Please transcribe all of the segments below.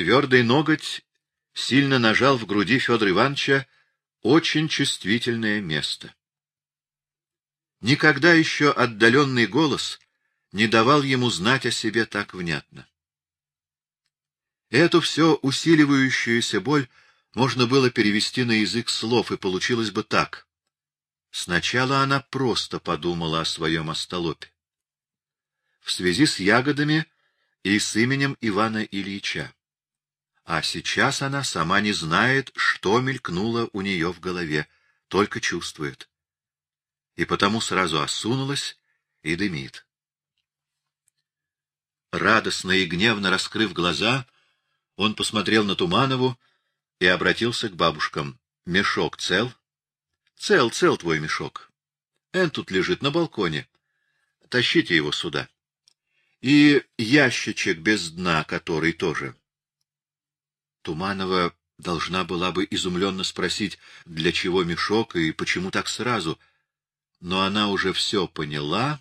Твердый ноготь сильно нажал в груди Федора Ивановича очень чувствительное место. Никогда еще отдаленный голос не давал ему знать о себе так внятно. Эту все усиливающуюся боль можно было перевести на язык слов, и получилось бы так. Сначала она просто подумала о своем остолопе. В связи с ягодами и с именем Ивана Ильича. А сейчас она сама не знает, что мелькнуло у нее в голове, только чувствует. И потому сразу осунулась и дымит. Радостно и гневно раскрыв глаза, он посмотрел на Туманову и обратился к бабушкам. — Мешок цел? — Цел, цел твой мешок. Эн тут лежит на балконе. Тащите его сюда. И ящичек без дна, который тоже. Туманова должна была бы изумленно спросить, для чего мешок и почему так сразу. Но она уже все поняла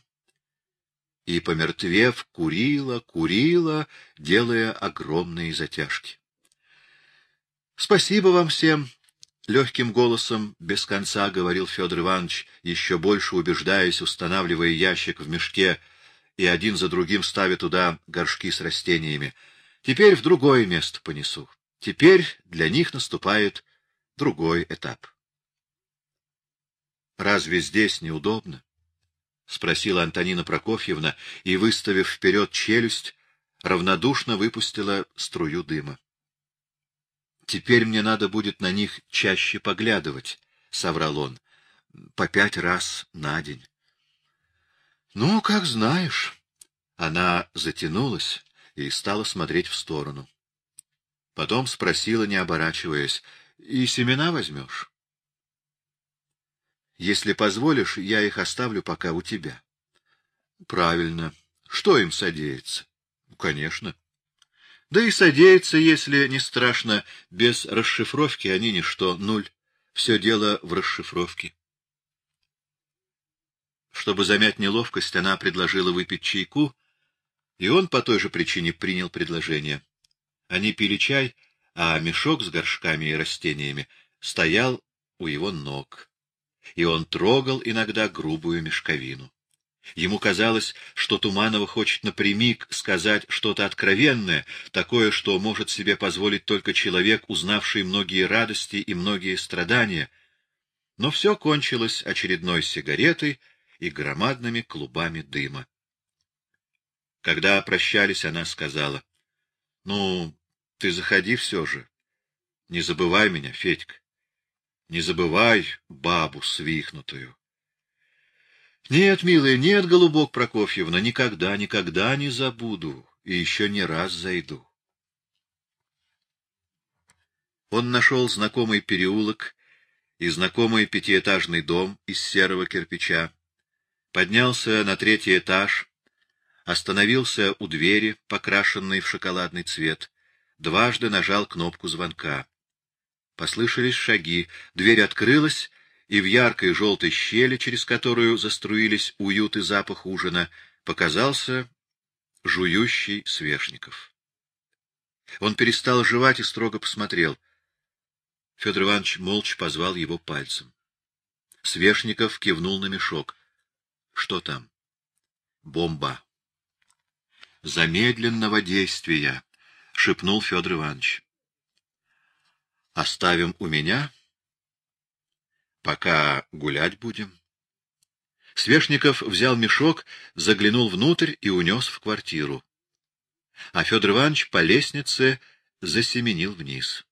и, помертвев, курила, курила, делая огромные затяжки. — Спасибо вам всем! — легким голосом, без конца говорил Федор Иванович, еще больше убеждаясь, устанавливая ящик в мешке и один за другим ставя туда горшки с растениями. — Теперь в другое место понесу. Теперь для них наступает другой этап. — Разве здесь неудобно? — спросила Антонина Прокофьевна и, выставив вперед челюсть, равнодушно выпустила струю дыма. — Теперь мне надо будет на них чаще поглядывать, — соврал он, — по пять раз на день. — Ну, как знаешь. Она затянулась и стала смотреть в сторону. Потом спросила, не оборачиваясь, — И семена возьмешь? Если позволишь, я их оставлю пока у тебя. — Правильно. Что им содеется? — Конечно. Да и содеется, если не страшно. Без расшифровки они ничто, нуль. Все дело в расшифровке. Чтобы замять неловкость, она предложила выпить чайку, и он по той же причине принял предложение. Они пили чай, а мешок с горшками и растениями стоял у его ног и он трогал иногда грубую мешковину. Ему казалось, что Туманова хочет напрямик сказать что-то откровенное, такое, что может себе позволить только человек, узнавший многие радости и многие страдания. Но все кончилось очередной сигаретой и громадными клубами дыма. Когда прощались, она сказала, — Ну, ты заходи все же. Не забывай меня, Федька. Не забывай бабу свихнутую. Нет, милая, нет, Голубок Прокофьевна, никогда, никогда не забуду и еще не раз зайду. Он нашел знакомый переулок и знакомый пятиэтажный дом из серого кирпича, поднялся на третий этаж, остановился у двери, покрашенной в шоколадный цвет, дважды нажал кнопку звонка. Послышались шаги, дверь открылась, и в яркой желтой щели, через которую заструились уют и запах ужина, показался жующий Свешников. Он перестал жевать и строго посмотрел. Федор Иванович молча позвал его пальцем. Свешников кивнул на мешок. — Что там? — Бомба. — Замедленного действия, — шепнул Федор Иванович. Оставим у меня, пока гулять будем. Свешников взял мешок, заглянул внутрь и унес в квартиру. А Федор Иванович по лестнице засеменил вниз.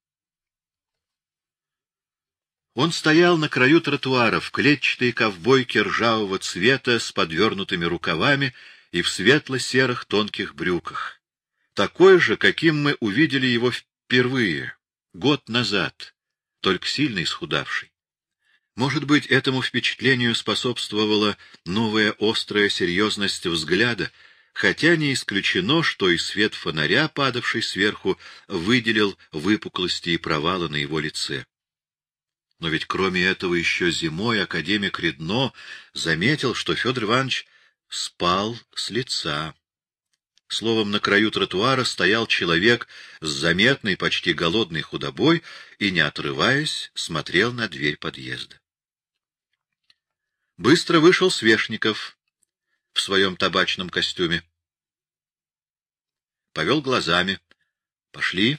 Он стоял на краю тротуара в клетчатой ковбойке ржавого цвета с подвернутыми рукавами и в светло-серых тонких брюках. Такой же, каким мы увидели его впервые, год назад, только сильно исхудавший. Может быть, этому впечатлению способствовала новая острая серьезность взгляда, хотя не исключено, что и свет фонаря, падавший сверху, выделил выпуклости и провалы на его лице. Но ведь кроме этого еще зимой академик Редно заметил, что Федор Иванович спал с лица. Словом, на краю тротуара стоял человек с заметной, почти голодной худобой и, не отрываясь, смотрел на дверь подъезда. Быстро вышел Свешников в своем табачном костюме. Повел глазами. Пошли.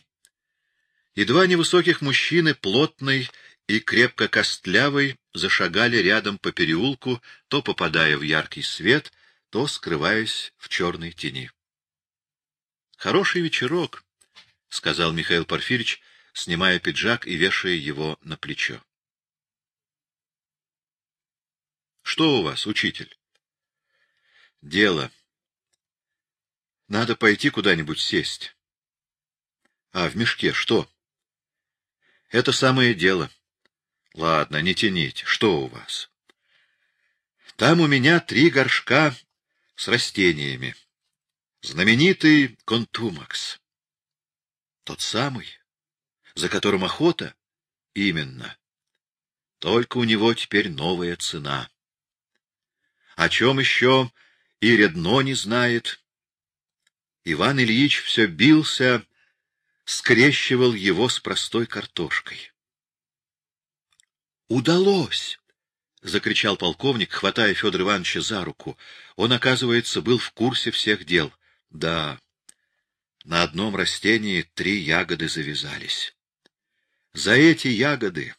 И два невысоких мужчины, плотный и крепко костлявый, зашагали рядом по переулку, то попадая в яркий свет, то скрываясь в черной тени. Хороший вечерок, — сказал Михаил Порфирич, снимая пиджак и вешая его на плечо. — Что у вас, учитель? — Дело. Надо пойти куда-нибудь сесть. — А в мешке что? — Это самое дело. — Ладно, не тяните. Что у вас? — Там у меня три горшка с растениями. Знаменитый Контумакс. Тот самый, за которым охота? Именно. Только у него теперь новая цена. О чем еще и Редно не знает. Иван Ильич все бился, скрещивал его с простой картошкой. «Удалось!» — закричал полковник, хватая Федора Ивановича за руку. Он, оказывается, был в курсе всех дел. Да, на одном растении три ягоды завязались. За эти ягоды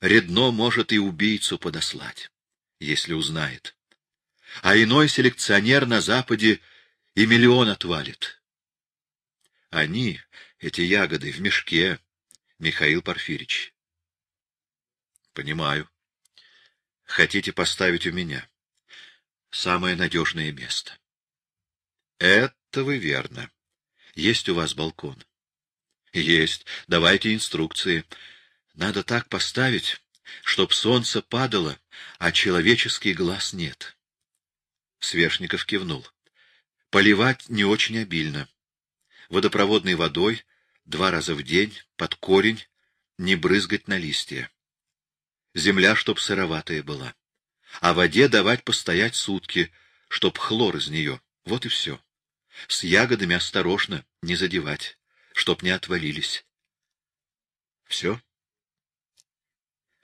Редно может и убийцу подослать, если узнает. А иной селекционер на Западе и миллион отвалит. Они, эти ягоды, в мешке, Михаил Порфирич. Понимаю. Хотите поставить у меня. Самое надежное место. Это вы верно. Есть у вас балкон? Есть. Давайте инструкции. Надо так поставить, чтоб солнце падало, а человеческий глаз нет. Свешников кивнул. Поливать не очень обильно. Водопроводной водой два раза в день, под корень, не брызгать на листья. Земля, чтоб сыроватая была. А воде давать постоять сутки, чтоб хлор из нее. Вот и все. С ягодами осторожно, не задевать, чтоб не отвалились. Все?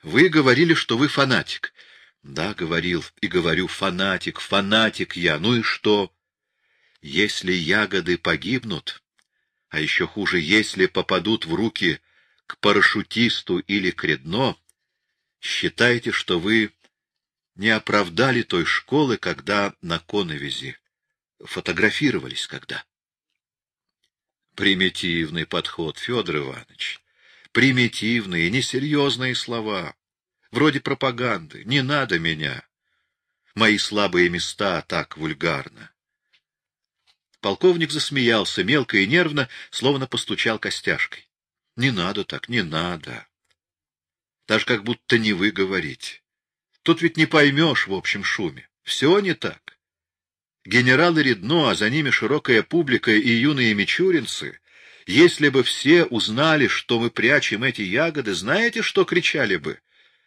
Вы говорили, что вы фанатик. Да, говорил и говорю, фанатик, фанатик я. Ну и что? Если ягоды погибнут, а еще хуже, если попадут в руки к парашютисту или к редно, считайте, что вы не оправдали той школы, когда на коновизе фотографировались когда. Примитивный подход, Федор Иванович. Примитивные, несерьезные слова. Вроде пропаганды. Не надо меня. Мои слабые места так вульгарно. Полковник засмеялся мелко и нервно, словно постучал костяшкой. Не надо так, не надо. Даже как будто не вы говорите. Тут ведь не поймешь в общем шуме. Все не так. Генералы Редно, а за ними широкая публика и юные мичуринцы, если бы все узнали, что мы прячем эти ягоды, знаете, что кричали бы?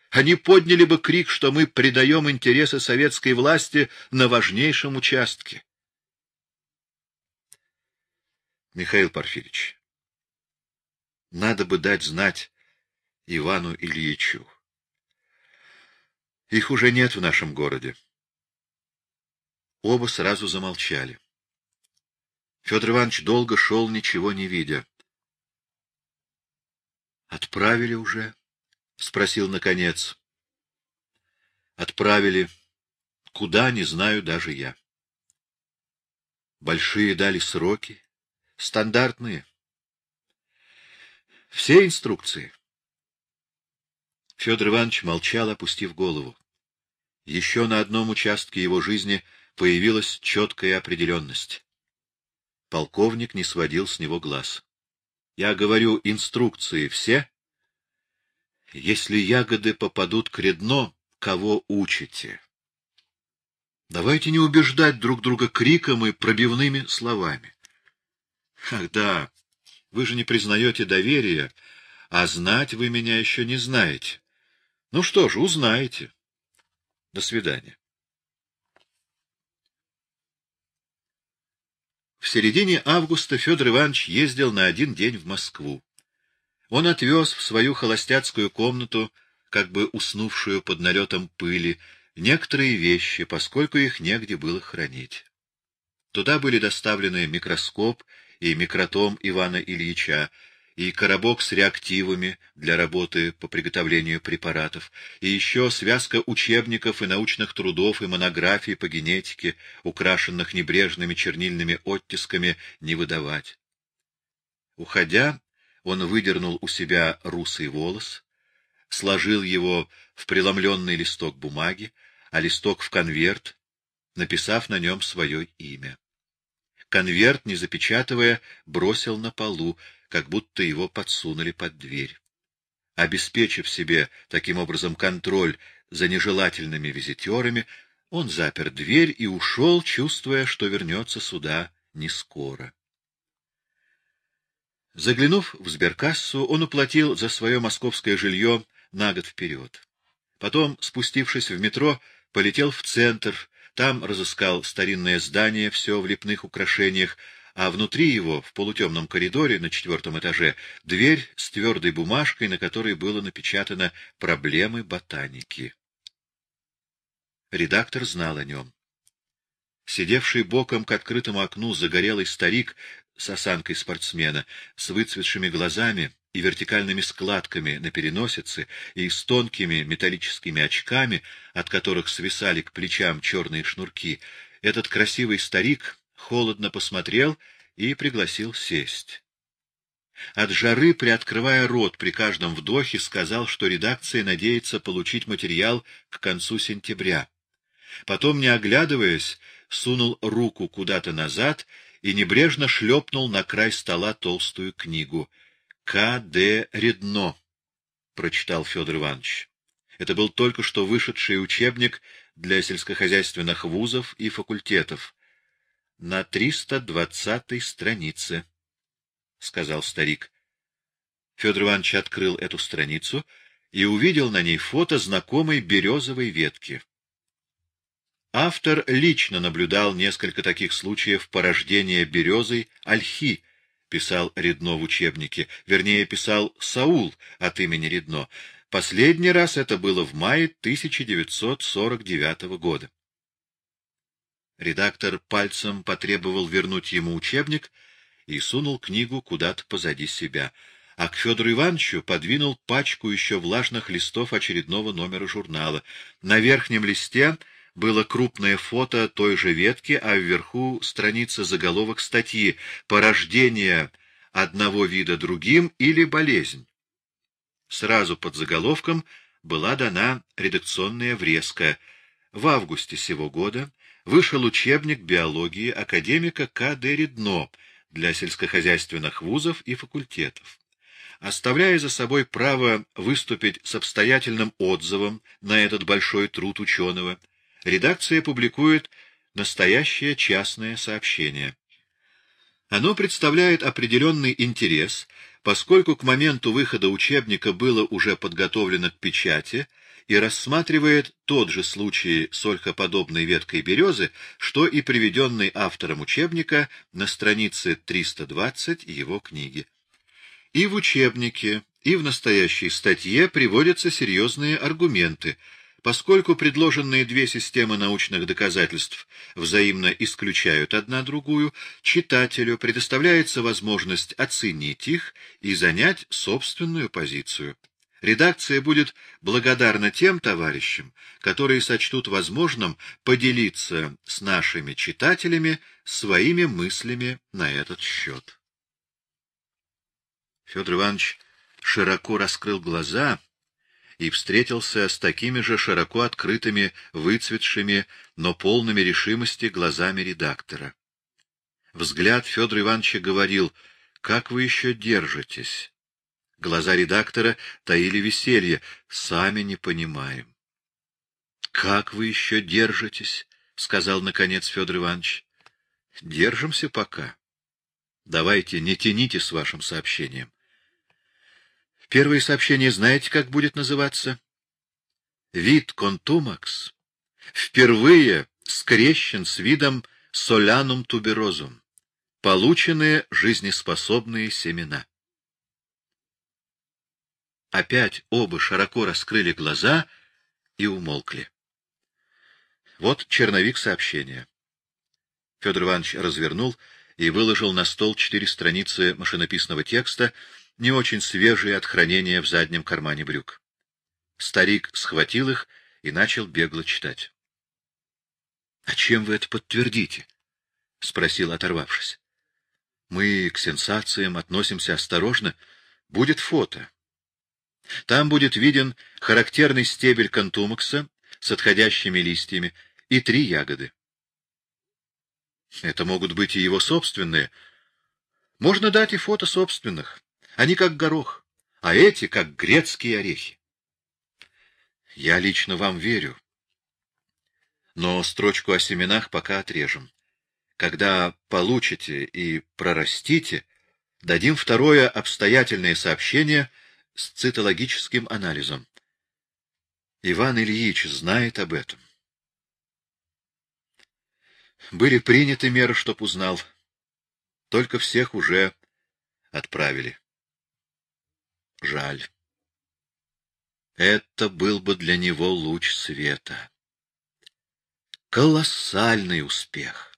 Они подняли бы крик, что мы предаем интересы советской власти на важнейшем участке. Михаил Порфирич, надо бы дать знать Ивану Ильичу. Их уже нет в нашем городе. Оба сразу замолчали. Федор Иванович долго шел, ничего не видя. — Отправили уже? — спросил наконец. — Отправили. Куда, не знаю даже я. Большие дали сроки. Стандартные. Все инструкции. Федор Иванович молчал, опустив голову. Еще на одном участке его жизни — появилась четкая определенность. Полковник не сводил с него глаз. — Я говорю, инструкции все? — Если ягоды попадут к редно, кого учите? Давайте не убеждать друг друга криком и пробивными словами. Ах, да, вы же не признаете доверия, а знать вы меня еще не знаете. Ну что ж, узнаете. До свидания. В середине августа Федор Иванович ездил на один день в Москву. Он отвез в свою холостяцкую комнату, как бы уснувшую под налетом пыли, некоторые вещи, поскольку их негде было хранить. Туда были доставлены микроскоп и микротом Ивана Ильича, и коробок с реактивами для работы по приготовлению препаратов, и еще связка учебников и научных трудов и монографий по генетике, украшенных небрежными чернильными оттисками, не выдавать. Уходя, он выдернул у себя русый волос, сложил его в преломленный листок бумаги, а листок в конверт, написав на нем свое имя. Конверт, не запечатывая, бросил на полу, как будто его подсунули под дверь. Обеспечив себе таким образом контроль за нежелательными визитерами, он запер дверь и ушел, чувствуя, что вернется сюда не скоро. Заглянув в сберкассу, он уплатил за свое московское жилье на год вперед. Потом, спустившись в метро, полетел в центр, там разыскал старинное здание, все в лепных украшениях, а внутри его, в полутемном коридоре на четвертом этаже, дверь с твердой бумажкой, на которой было напечатано «Проблемы ботаники». Редактор знал о нем. Сидевший боком к открытому окну загорелый старик с осанкой спортсмена, с выцветшими глазами и вертикальными складками на переносице и с тонкими металлическими очками, от которых свисали к плечам черные шнурки, этот красивый старик холодно посмотрел и пригласил сесть. От жары, приоткрывая рот при каждом вдохе, сказал, что редакция надеется получить материал к концу сентября. Потом, не оглядываясь, сунул руку куда-то назад и небрежно шлепнул на край стола толстую книгу. «К. Д. Редно», — прочитал Федор Иванович. Это был только что вышедший учебник для сельскохозяйственных вузов и факультетов на триста двадцатой странице, — сказал старик. Федор Иванович открыл эту страницу и увидел на ней фото знакомой березовой ветки. Автор лично наблюдал несколько таких случаев порождения березой ольхи, писал Редно в учебнике, вернее, писал Саул от имени Редно. Последний раз это было в мае 1949 года. Редактор пальцем потребовал вернуть ему учебник и сунул книгу куда-то позади себя, а к Федору Ивановичу подвинул пачку еще влажных листов очередного номера журнала. На верхнем листе было крупное фото той же ветки, а вверху страница заголовок статьи «Порождение одного вида другим или болезнь». Сразу под заголовком была дана редакционная врезка. В августе сего года вышел учебник биологии академика К. Д. Редно для сельскохозяйственных вузов и факультетов. Оставляя за собой право выступить с обстоятельным отзывом на этот большой труд ученого, редакция публикует настоящее частное сообщение. Оно представляет определенный интерес, поскольку к моменту выхода учебника было уже подготовлено к печати и рассматривает тот же случай с ольхоподобной веткой березы, что и приведенный автором учебника на странице 320 его книги. И в учебнике, и в настоящей статье приводятся серьезные аргументы, поскольку предложенные две системы научных доказательств взаимно исключают одна другую, читателю предоставляется возможность оценить их и занять собственную позицию. Редакция будет благодарна тем товарищам, которые сочтут возможным поделиться с нашими читателями своими мыслями на этот счет. Федор Иванович широко раскрыл глаза и встретился с такими же широко открытыми, выцветшими, но полными решимости глазами редактора. Взгляд Федора Ивановича говорил, «Как вы еще держитесь?» Глаза редактора таили веселье. Сами не понимаем. — Как вы еще держитесь? — сказал, наконец, Федор Иванович. — Держимся пока. Давайте, не тяните с вашим сообщением. Первое сообщение знаете, как будет называться? Вид контумакс впервые скрещен с видом солянум туберозум. получены жизнеспособные семена. Опять оба широко раскрыли глаза и умолкли. Вот черновик сообщения. Федор Иванович развернул и выложил на стол четыре страницы машинописного текста, не очень свежие от хранения в заднем кармане брюк. Старик схватил их и начал бегло читать. — А чем вы это подтвердите? — спросил, оторвавшись. — Мы к сенсациям относимся осторожно. Будет фото. Там будет виден характерный стебель контумакса с отходящими листьями и три ягоды. Это могут быть и его собственные. Можно дать и фото собственных. Они как горох, а эти как грецкие орехи. Я лично вам верю. Но строчку о семенах пока отрежем. Когда получите и прорастите, дадим второе обстоятельное сообщение с цитологическим анализом. Иван Ильич знает об этом. Были приняты меры, чтоб узнал. Только всех уже отправили. Жаль. Это был бы для него луч света. Колоссальный успех.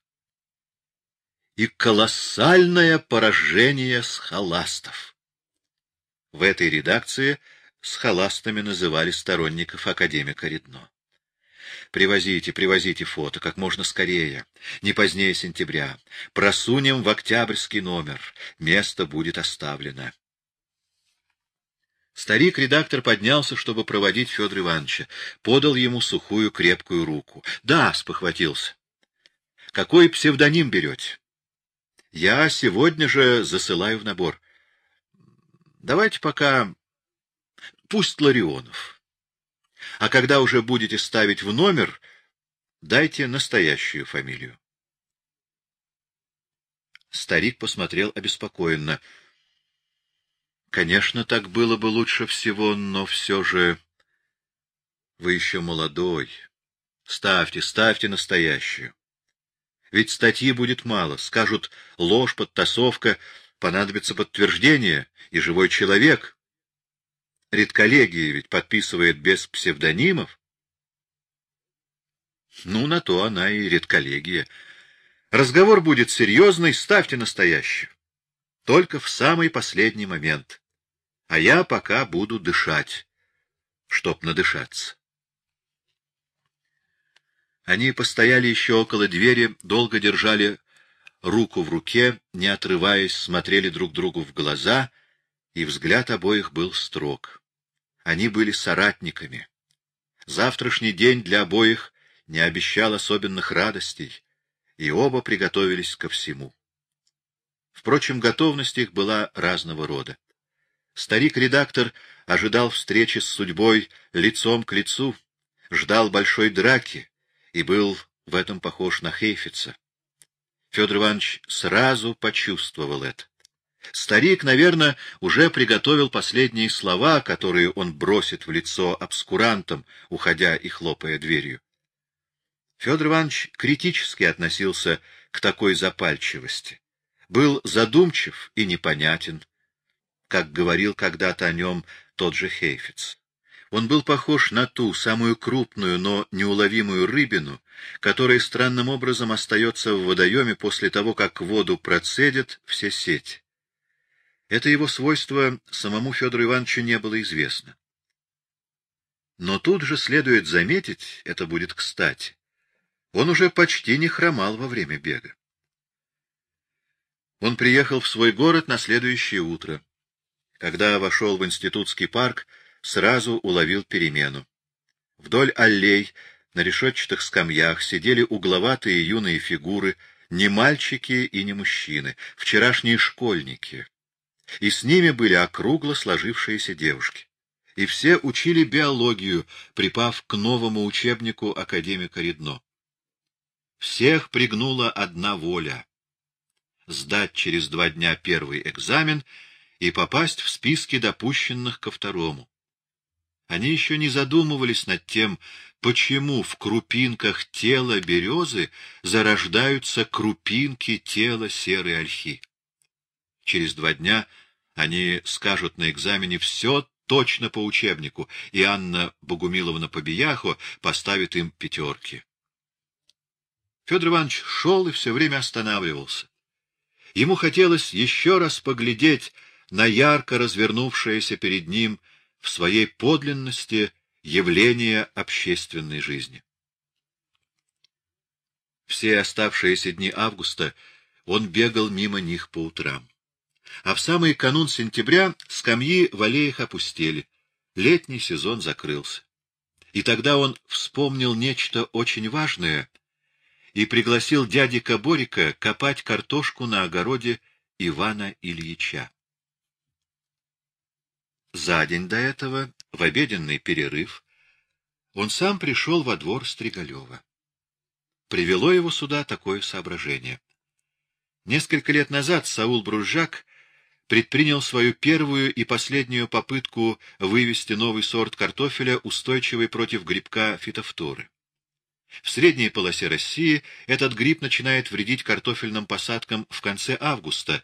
И колоссальное поражение схоластов. В этой редакции схоластами называли сторонников академика Редно. Привозите, привозите фото как можно скорее, не позднее сентября. Просунем в октябрьский номер. Место будет оставлено. Старик-редактор поднялся, чтобы проводить Федора Ивановича. Подал ему сухую крепкую руку. — Да, — спохватился. — Какой псевдоним берете? — Я сегодня же засылаю в набор. — Давайте пока... Пусть Ларионов. — а когда уже будете ставить в номер, дайте настоящую фамилию. Старик посмотрел обеспокоенно. Конечно, так было бы лучше всего, но все же... Вы еще молодой. Ставьте, ставьте настоящую. Ведь статьи будет мало. Скажут ложь, подтасовка, понадобится подтверждение и живой человек — Редколлегия ведь подписывает без псевдонимов. Ну, на то она и редколлегия. Разговор будет серьезный, ставьте настоящий. Только в самый последний момент. А я пока буду дышать, чтоб надышаться. Они постояли еще около двери, долго держали руку в руке, не отрываясь, смотрели друг другу в глаза — и взгляд обоих был строг. Они были соратниками. Завтрашний день для обоих не обещал особенных радостей, и оба приготовились ко всему. Впрочем, готовность их была разного рода. Старик-редактор ожидал встречи с судьбой лицом к лицу, ждал большой драки и был в этом похож на Хейфица. Федор Иванович сразу почувствовал это. Старик, наверное, уже приготовил последние слова, которые он бросит в лицо обскурантам, уходя и хлопая дверью. Федор Иванович критически относился к такой запальчивости. Был задумчив и непонятен, как говорил когда-то о нем тот же Хейфиц. Он был похож на ту самую крупную, но неуловимую рыбину, которая странным образом остается в водоеме после того, как воду процедят все сети. Это его свойство самому Федору Ивановичу не было известно. Но тут же следует заметить, это будет кстати, он уже почти не хромал во время бега. Он приехал в свой город на следующее утро. Когда вошел в институтский парк, сразу уловил перемену. Вдоль аллей, на решетчатых скамьях, сидели угловатые юные фигуры, не мальчики и не мужчины, вчерашние школьники и с ними были округло сложившиеся девушки. И все учили биологию, припав к новому учебнику академика Редно. Всех пригнула одна воля — сдать через два дня первый экзамен и попасть в списки допущенных ко второму. Они еще не задумывались над тем, почему в крупинках тела березы зарождаются крупинки тела серой ольхи. Через два дня они скажут на экзамене все точно по учебнику, и Анна Богумиловна Побияхо поставит им пятерки. Федор Иванович шел и все время останавливался. Ему хотелось еще раз поглядеть на ярко развернувшееся перед ним в своей подлинности явление общественной жизни. Все оставшиеся дни августа он бегал мимо них по утрам. А в самый канун сентября скамьи в аллеях опустели, летний сезон закрылся. И тогда он вспомнил нечто очень важное и пригласил дядика Борика копать картошку на огороде Ивана Ильича. За день до этого, в обеденный перерыв, он сам пришел во двор Стригалева. Привело его сюда такое соображение. Несколько лет назад Саул Бружак предпринял свою первую и последнюю попытку вывести новый сорт картофеля, устойчивый против грибка фитофторы. В средней полосе России этот гриб начинает вредить картофельным посадкам в конце августа.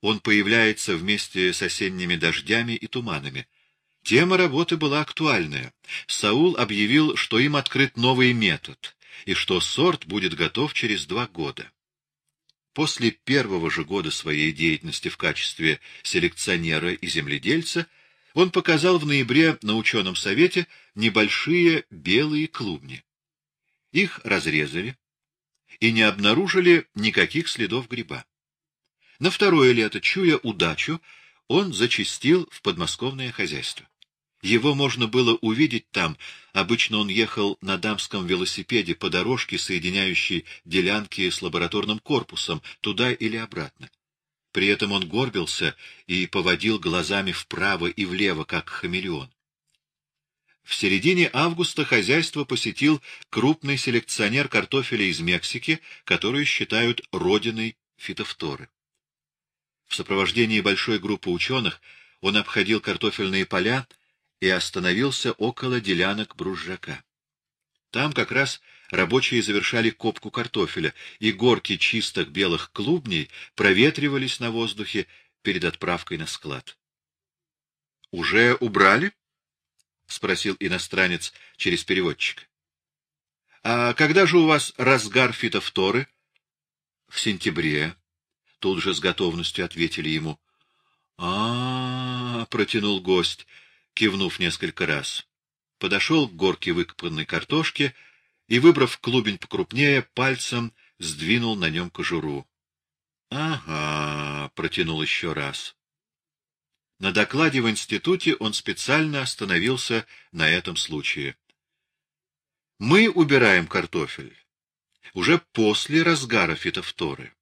Он появляется вместе с осенними дождями и туманами. Тема работы была актуальная. Саул объявил, что им открыт новый метод, и что сорт будет готов через два года. После первого же года своей деятельности в качестве селекционера и земледельца он показал в ноябре на ученом совете небольшие белые клубни. Их разрезали и не обнаружили никаких следов гриба. На второе лето, чуя удачу, он зачастил в подмосковное хозяйство. Его можно было увидеть там. Обычно он ехал на дамском велосипеде по дорожке, соединяющей делянки с лабораторным корпусом, туда или обратно. При этом он горбился и поводил глазами вправо и влево, как хамелеон. В середине августа хозяйство посетил крупный селекционер картофеля из Мексики, который считают родиной фитофторы. В сопровождении большой группы ученых он обходил картофельные поля и остановился около делянок бружака. Там как раз рабочие завершали копку картофеля, и горки чистых белых клубней проветривались на воздухе перед отправкой на склад. — Уже убрали? — спросил иностранец через переводчика. — А когда же у вас разгар фитофторы? — В сентябре. Тут же с готовностью ответили ему. А — -а, -а протянул гость, кивнув несколько раз. Подошел к горке выкопанной картошки и, выбрав клубень покрупнее, пальцем сдвинул на нем кожуру. — Ага, — протянул еще раз. На докладе в институте он специально остановился на этом случае. Мы убираем картофель уже после разгара фитофторы.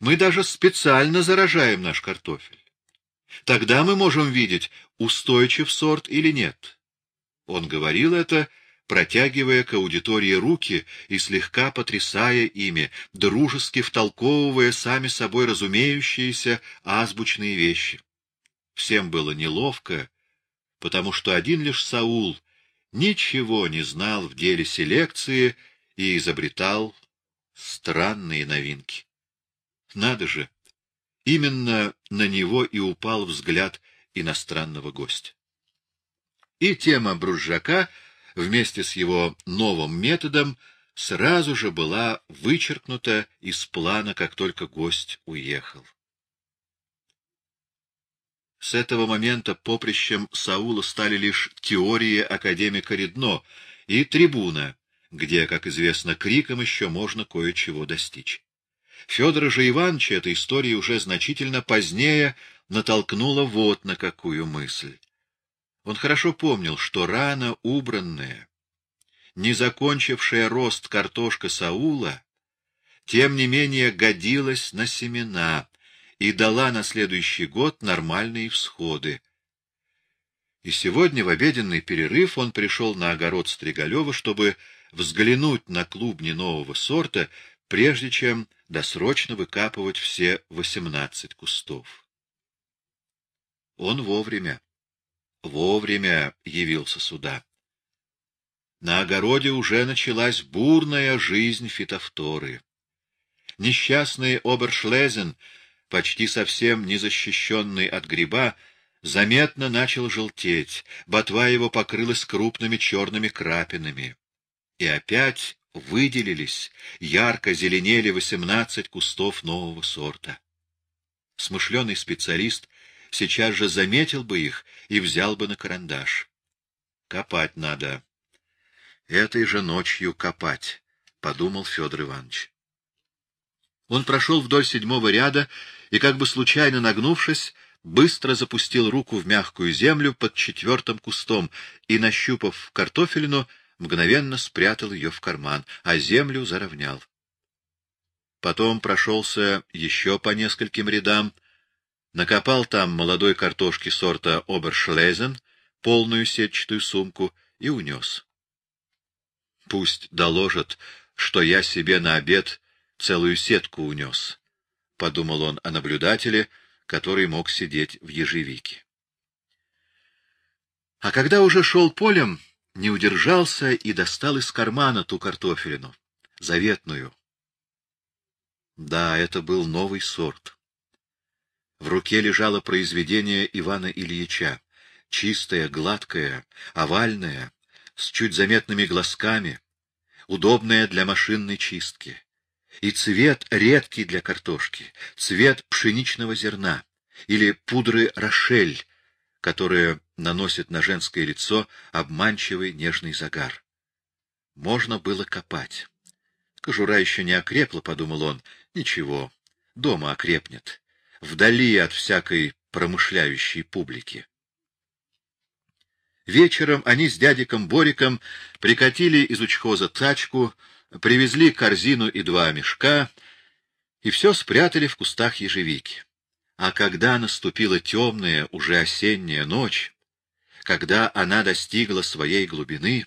Мы даже специально заражаем наш картофель. Тогда мы можем видеть, устойчив сорт или нет. Он говорил это, протягивая к аудитории руки и слегка потрясая ими, дружески втолковывая сами собой разумеющиеся азбучные вещи. Всем было неловко, потому что один лишь Саул ничего не знал в деле селекции и изобретал странные новинки. Надо же, именно на него и упал взгляд иностранного гостя. И тема Бружака вместе с его новым методом сразу же была вычеркнута из плана, как только гость уехал. С этого момента поприщем Саула стали лишь теории академика Редно и трибуна, где, как известно, криком еще можно кое-чего достичь. Федора же Ивановича эта история уже значительно позднее натолкнула вот на какую мысль. Он хорошо помнил, что рано убранная, не закончившая рост картошка Саула, тем не менее годилась на семена, и дала на следующий год нормальные всходы. И сегодня в обеденный перерыв он пришел на огород Стригалева, чтобы взглянуть на клубни нового сорта, прежде чем досрочно выкапывать все восемнадцать кустов. Он вовремя. вовремя явился сюда. На огороде уже началась бурная жизнь фитофторы. Несчастный Обершлезен, почти совсем не защищенный от гриба, заметно начал желтеть, ботва его покрылась крупными черными крапинами. И опять выделились, ярко зеленели восемнадцать кустов нового сорта. Смышленый специалист сейчас же заметил бы их и взял бы на карандаш. Копать надо. Этой же ночью копать, — подумал Федор Иванович. Он прошел вдоль седьмого ряда и, как бы случайно нагнувшись, быстро запустил руку в мягкую землю под четвертым кустом и, нащупав картофелину, мгновенно спрятал ее в карман, а землю заровнял. Потом прошелся еще по нескольким рядам, накопал там молодой картошки сорта Обершлезен, полную сетчатую сумку, и унес. Пусть доложат, что я себе на обед целую сетку унес, — подумал он о наблюдателе, который мог сидеть в ежевике. А когда уже шел полем, не удержался и достал из кармана ту картофелину, заветную. Да, это был новый сорт. В руке лежало произведение Ивана Ильича, чистое, гладкое, овальное, с чуть заметными глазками, удобное для машинной чистки. И цвет редкий для картошки, цвет пшеничного зерна или пудры Рошель, которая наносит на женское лицо обманчивый нежный загар. Можно было копать. Кожура еще не окрепла, — подумал он. Ничего, дома окрепнет, вдали от всякой промышляющей публики. Вечером они с дядиком Бориком прикатили из учхоза тачку, привезли корзину и два мешка, и все спрятали в кустах ежевики. А когда наступила темная, уже осенняя ночь, когда она достигла своей глубины,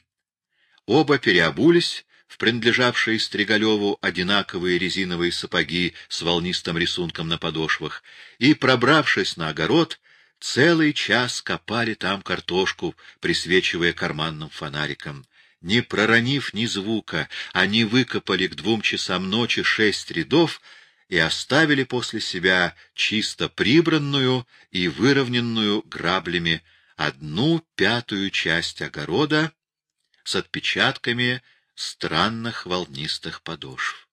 оба переобулись в принадлежавшие Стригалеву одинаковые резиновые сапоги с волнистым рисунком на подошвах, и, пробравшись на огород, целый час копали там картошку, присвечивая карманным фонариком. Не проронив ни звука, они выкопали к двум часам ночи шесть рядов и оставили после себя чисто прибранную и выровненную граблями одну пятую часть огорода с отпечатками странных волнистых подошв.